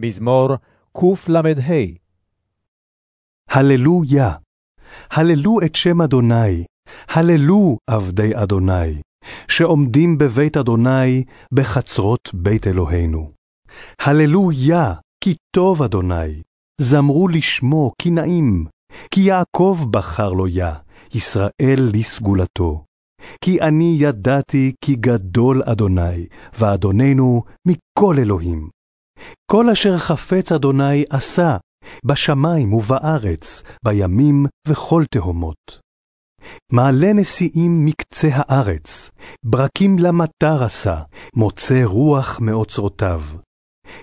מזמור קל"ה הללויה, הללו את שם אדוני, הללו עבדי אדוני, שעומדים בבית אדוני בחצרות בית אלוהינו. הללויה, כי טוב אדוני, זמרו לשמו כי נעים, כי יעקב בחר לו יה, ישראל לסגולתו. כי אני ידעתי כי גדול אדוני, ואדוננו מכל אלוהים. כל אשר חפץ אדוני עשה, בשמיים ובארץ, בימים וכל תהומות. מעלה נשיאים מקצה הארץ, ברקים למטר עשה, מוצא רוח מאוצרותיו.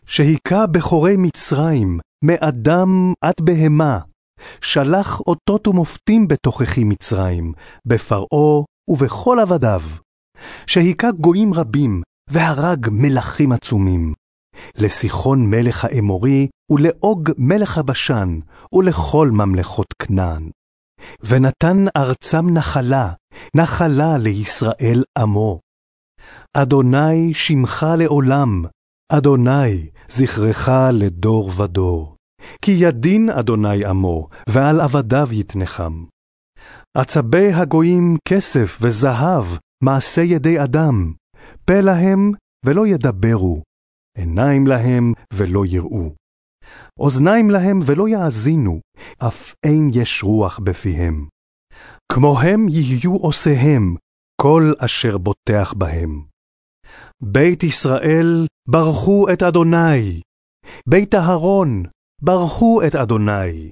שהיכה בכורי מצרים, מאדם עד בהמה, שלח אותות ומופתים בתוככי מצרים, בפרעה ובכל עבדיו. שהיכה גויים רבים, והרג מלכים עצומים. לסיחון מלך האמורי, ולאוג מלך הבשן, ולכל ממלכות כנען. ונתן ארצם נחלה, נחלה לישראל עמו. אדוני שמך לעולם, אדוני זכרך לדור ודור. כי ידין אדוני עמו, ועל עבדיו יתנחם. עצבי הגויים כסף וזהב, מעשה ידי אדם, פה להם ולא ידברו, עיניים להם ולא יראו. אוזניים להם ולא יאזינו, אף אין יש רוח בפיהם. כמוהם יהיו עושיהם, כל אשר בוטח בהם. בית ישראל, ברכו את אדוני. בית אהרון, ברכו את אדוני.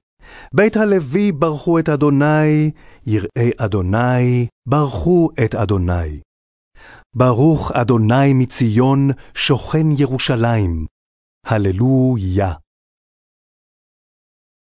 בית הלוי, ברכו את אדוני. יראי אדוני, ברכו את אדוני. ברוך אדוני מציון, שוכן ירושלים. הללויה.